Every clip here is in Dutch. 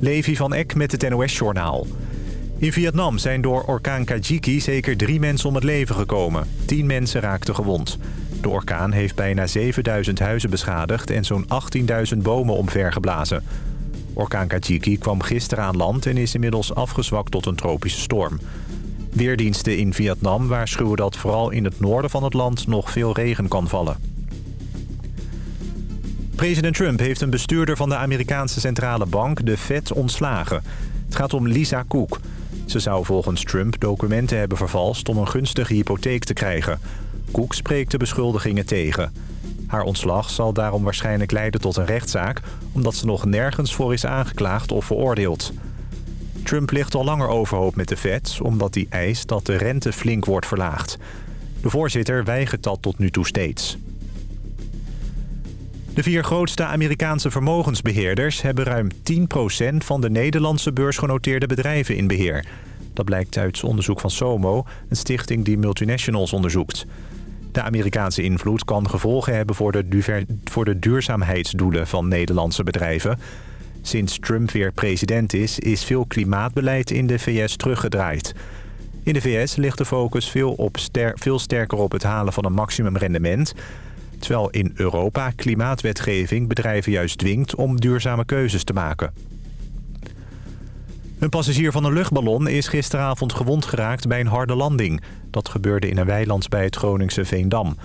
Levi van Eck met het NOS-journaal. In Vietnam zijn door orkaan Kajiki zeker drie mensen om het leven gekomen. Tien mensen raakten gewond. De orkaan heeft bijna 7000 huizen beschadigd en zo'n 18.000 bomen omvergeblazen. Orkaan Kajiki kwam gisteren aan land en is inmiddels afgezwakt tot een tropische storm. Weerdiensten in Vietnam waarschuwen dat vooral in het noorden van het land nog veel regen kan vallen. President Trump heeft een bestuurder van de Amerikaanse centrale bank, de Fed, ontslagen. Het gaat om Lisa Cook. Ze zou volgens Trump documenten hebben vervalst om een gunstige hypotheek te krijgen. Cook spreekt de beschuldigingen tegen. Haar ontslag zal daarom waarschijnlijk leiden tot een rechtszaak... omdat ze nog nergens voor is aangeklaagd of veroordeeld. Trump ligt al langer overhoop met de Fed... omdat hij eist dat de rente flink wordt verlaagd. De voorzitter weigert dat tot nu toe steeds. De vier grootste Amerikaanse vermogensbeheerders... hebben ruim 10% van de Nederlandse beursgenoteerde bedrijven in beheer. Dat blijkt uit onderzoek van SOMO, een stichting die multinationals onderzoekt. De Amerikaanse invloed kan gevolgen hebben voor de, voor de duurzaamheidsdoelen van Nederlandse bedrijven. Sinds Trump weer president is, is veel klimaatbeleid in de VS teruggedraaid. In de VS ligt de focus veel, op veel sterker op het halen van een maximumrendement... terwijl in Europa klimaatwetgeving bedrijven juist dwingt om duurzame keuzes te maken. Een passagier van een luchtballon is gisteravond gewond geraakt bij een harde landing. Dat gebeurde in een weiland bij het Groningse Veendam.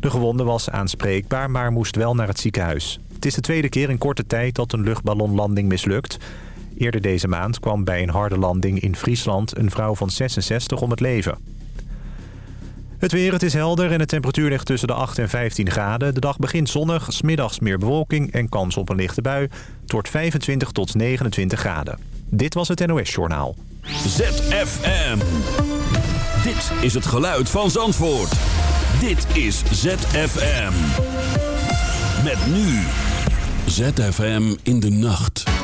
De gewonde was aanspreekbaar, maar moest wel naar het ziekenhuis. Het is de tweede keer in korte tijd dat een luchtballonlanding mislukt. Eerder deze maand kwam bij een harde landing in Friesland een vrouw van 66 om het leven. Het weer, het is helder en de temperatuur ligt tussen de 8 en 15 graden. De dag begint zonnig, smiddags meer bewolking en kans op een lichte bui. Het wordt 25 tot 29 graden. Dit was het NOS Journaal. ZFM. Dit is het geluid van Zandvoort. Dit is ZFM. Met nu. ZFM in de nacht.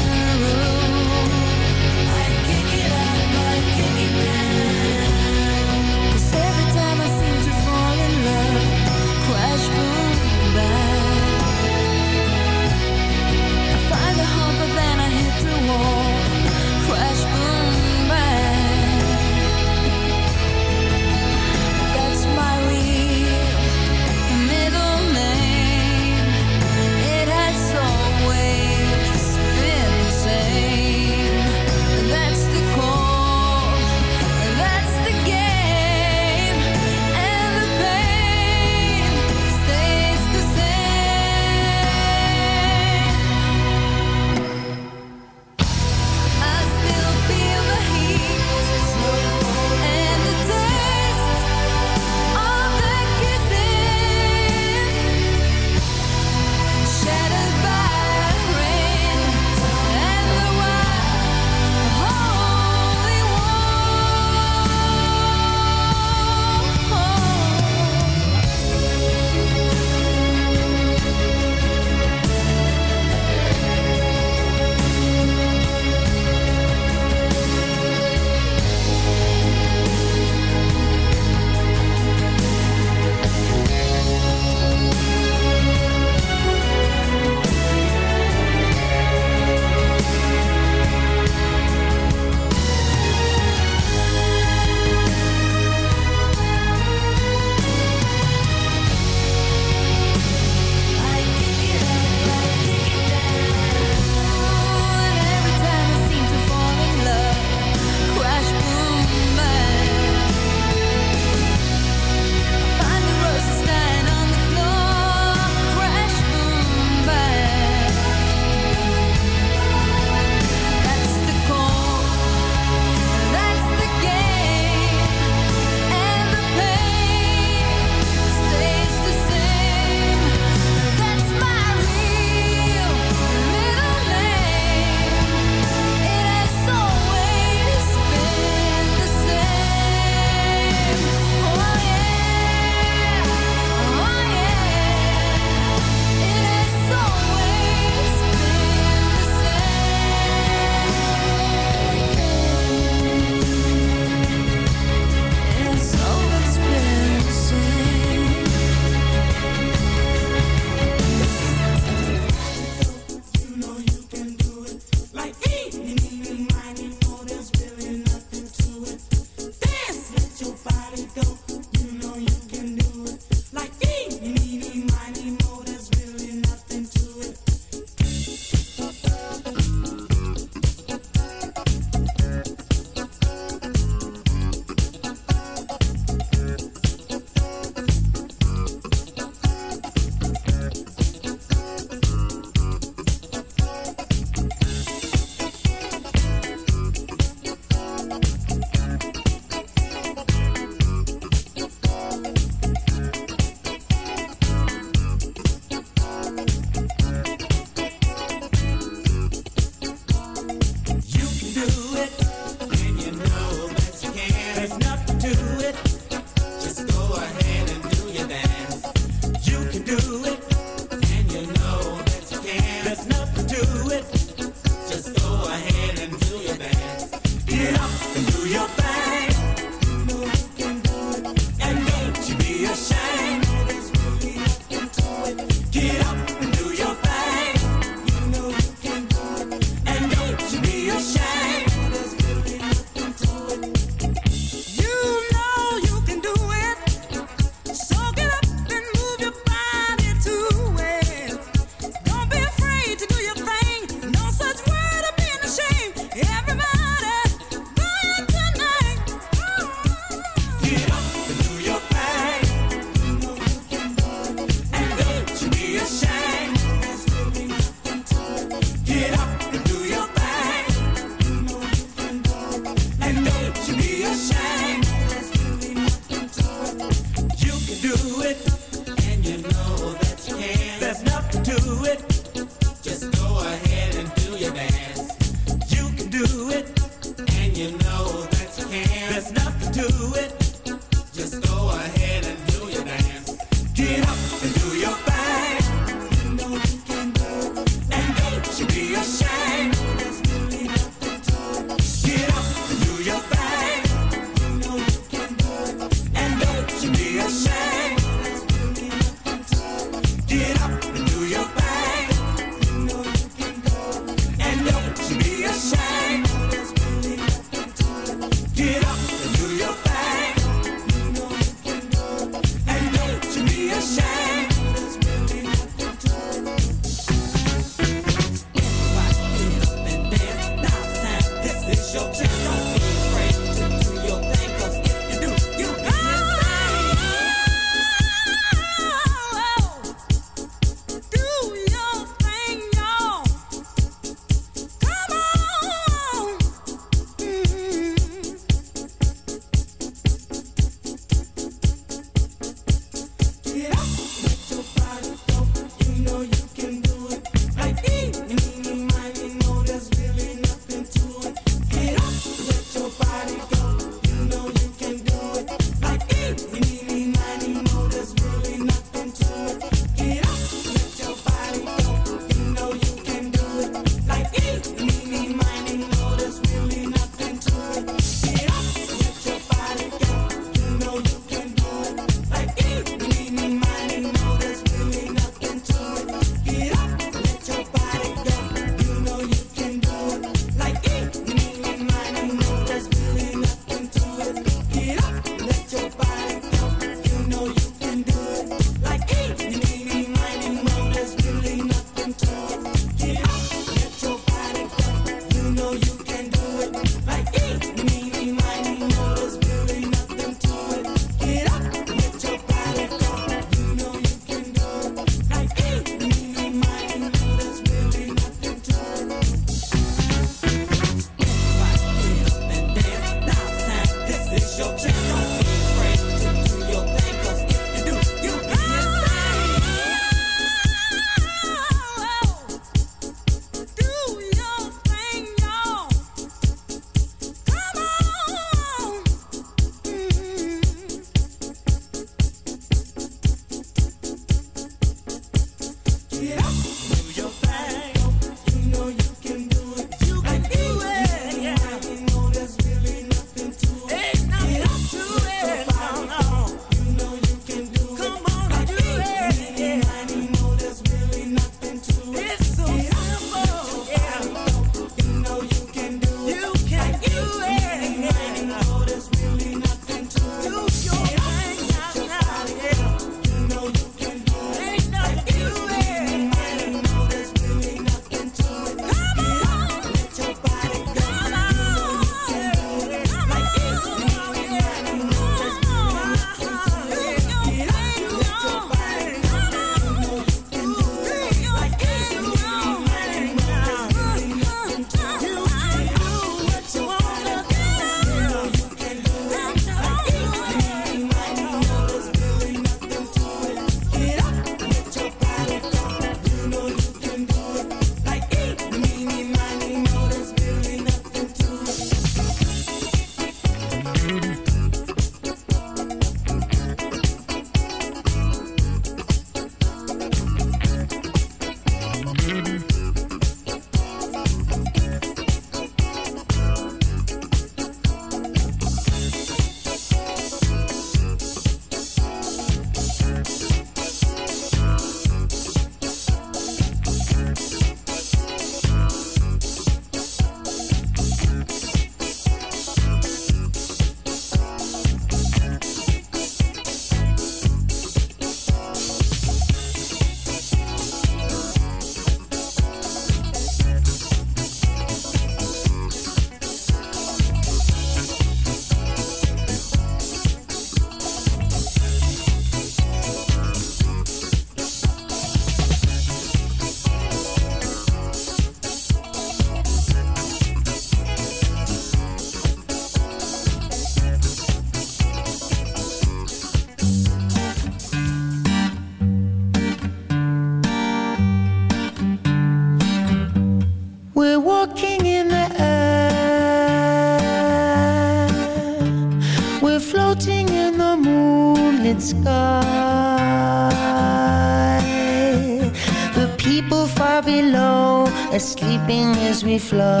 me fly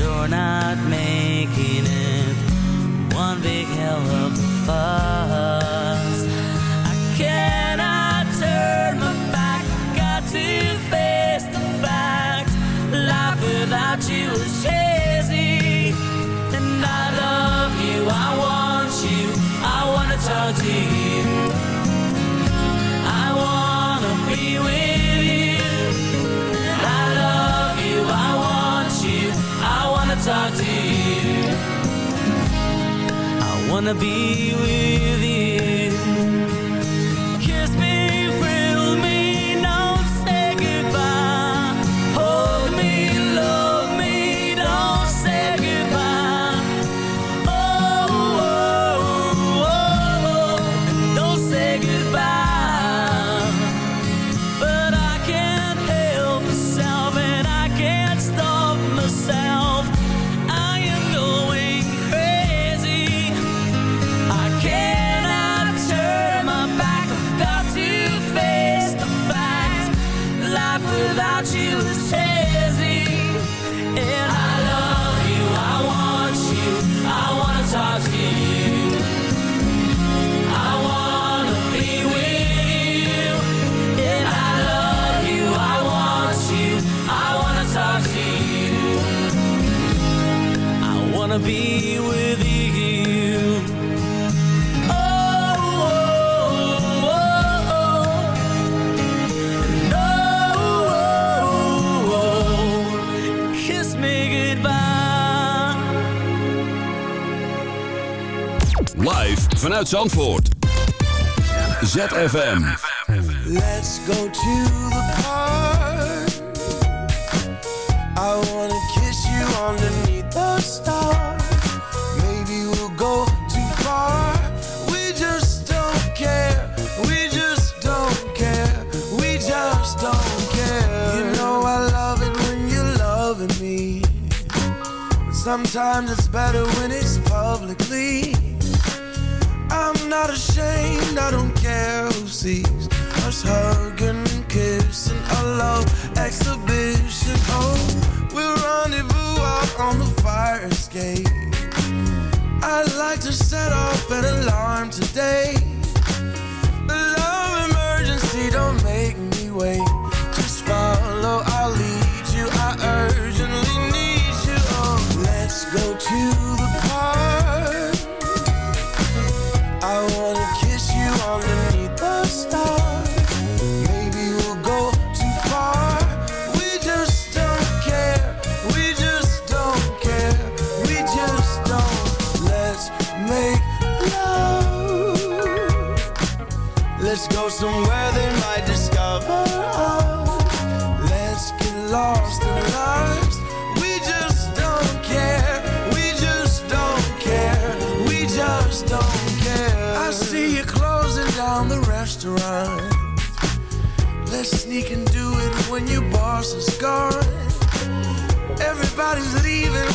I'm sure not making it. One big hell of a fuss wanna be with you. vanuit Zandvoort. ZFM. Let's go to the park. I wanna kiss you underneath the stars. Maybe we'll go too far. We just don't care. We just don't care. We just don't care. You know I love it when you're loving me. But sometimes it's better when it's not ashamed, I don't care who sees us hugging and kissing. A love exhibition. Oh, we'll rendezvous out on the fire escape. I'd like to set off an alarm today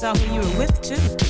Saw who you were with, too.